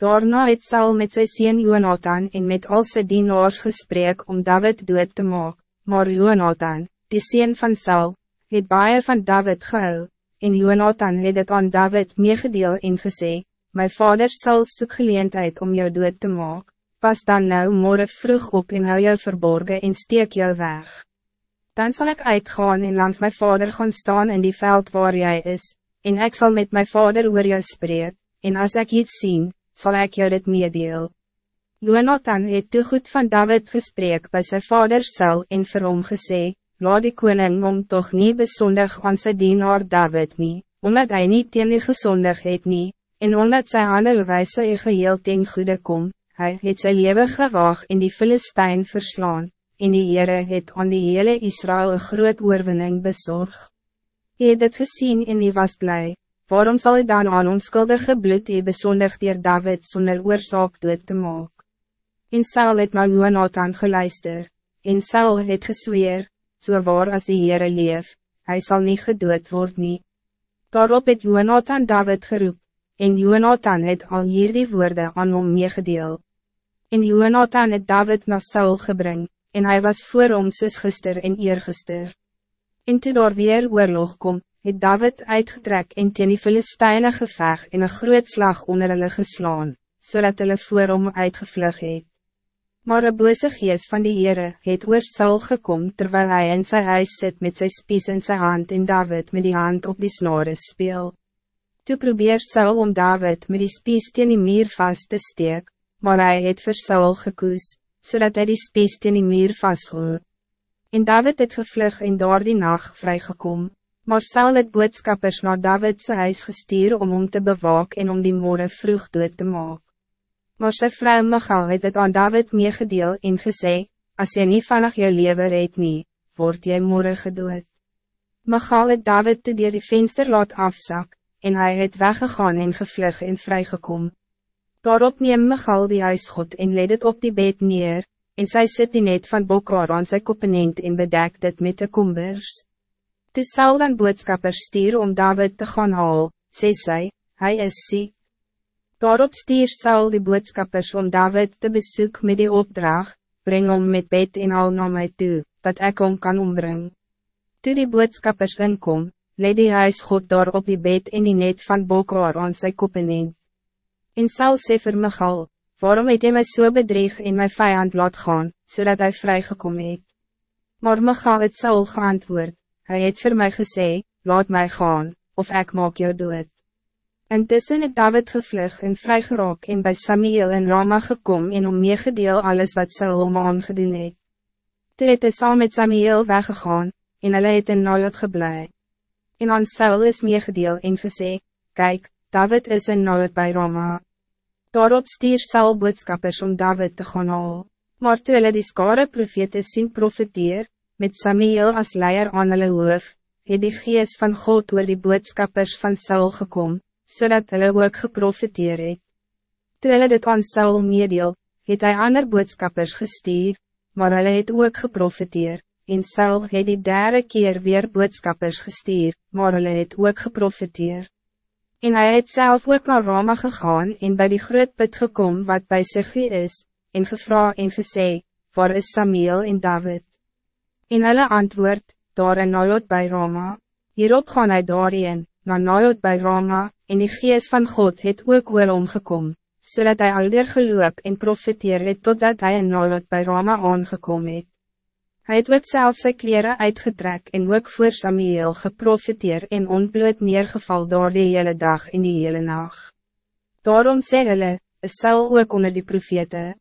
Daarna het Saul met sy sien Jonathan en met al sy dienaars gesprek om David dood te maak, maar Jonathan, die sien van Saul, het baie van David gehou, en Jonathan het het aan David meegedeel en gesê, My vader zal soek geleentheid om jou dood te maak, pas dan nou morgen vroeg op en hou jou verborgen en steek jou weg. Dan zal ik uitgaan en langs mijn vader gaan staan in die veld waar jij is, en ik zal met mijn vader oor jou spreek, en als ik iets zie, zal ik jou dit meedeel. Jonathan het te goed van David gesprek bij zijn vader Saul en vir hom gesê, laat die koning om toch niet besondig aan sy dienaar David nie, omdat hij niet teen die gezondig het nie, en omdat sy handelwijze je geheel ten goede kom, hy het sy lewe gewaag in die Filistijn verslaan, en die Heere het aan die hele Israël een groot oorwinning bezorg. Hy het het gezien en hy was blij, waarom zal hij dan aan onskuldige bloed die besondig dier David zonder oorzaak dood te maak? En Saul het maar Jonathan geluister, en Saul het gesweer, so waar as die Heere leef, hij zal niet gedood worden. nie. Daarop het Jonathan David geroep, en Jonathan het al hier die woorde aan hom meegedeel. En Jonathan het David naar Saul gebring, en hij was voor hom soos gister en eergister. En toe daar weer oorlog kom, het David uitgetrek en teen die Filisteine geveg en een groot slag onder hulle geslaan, so hulle voor hom uitgevlug het. Maar een bose gees van die Heere het oor Saul gekom terwijl hij in zijn huis zit met zijn spies in zijn hand en David met die hand op die snore speel. Toe probeer Saul om David met die spies teen die muur vast te steek, maar hij het vir Saul gekoes, zodat hij die spies teen die muur vasthoor. En David het gevlug en daar die nacht vrygekom. Maar Saul het boodskappers naar Davidse huis gestuur om om te bewaak en om die morgen vroeg dood te maak. Maar sy vrou Michal het het aan David meegedeel en gesê, as jy nie vannig jou leven red nie, word jy morgen gedood. Michal het David te dier die venster laat afzak, en hij het weggegaan en gevlug en vrygekom. Daarop neem Michal die huisgod en leed het op die bed neer, en sy sit die net van Bokar aan sy koppenent en bedek dit met de kombers. Toe Saul dan boodskappers stuur om David te gaan haal, sê sy, hy is ziek. Daarop stuur Saul die boodskappers om David te bezoek met die opdracht, breng hom met bed en al na my toe, dat ek hom kan ombring. Toe die boodskappers inkom, leed die huis God daar op die bed en die net van Bokar aan sy koppenent. En Saul sê vir Michal, waarom het hy my so bedreig en my vijand laat gaan, zodat hij vrygekom het? Maar Michal het Saul geantwoord, Hij het voor mij gesê, laat mij gaan, of ik maak jou dood. Intussen het David gevlug en vrygeraak en bij Samuel in Rama gekom en om meegedeel alles wat Saul om aangedoen het. Toe het hy saam met Samuel weggegaan, en hulle het in Nalot geblei. En aan Saul is meegedeel en gesê, Kijk, David is in Nalot bij Rama. Daarop stier Saul boodskappers om David te gaan haal. Maar toe hulle die skare profete sien profeteer, met Samuel als leier aan hulle hoof, het die geest van God oor die boodskappers van Saul gekom, zodat so hulle ook geprofiteer het. Toe hulle dit aan Saul meedeel, het hy ander boodskappers gestuur, maar hulle het ook geprofiteer, en Saul het die derde keer weer boodskappers gestuur, maar hulle het ook geprofiteer. En hij het zelf ook naar Roma gegaan en bij die groot put gekom wat bij Sigri is, en gevra en gesê, waar is Samuel en David? En hulle antwoord, daar in Nayot by Rama. Hierop gaan hy daarin, na Nayot by Rama, en die gees van God het ook oor omgekom, zodat hij alweer geloop en profiteer het totdat hij in Nayot by Rama aangekom het. Hy het ook self sy kleren uitgetrek en ook voor Samuel geprofiteer en onbloed neergeval door die hele dag en die hele nacht. Daarom sê hulle, is Saul ook onder die profete.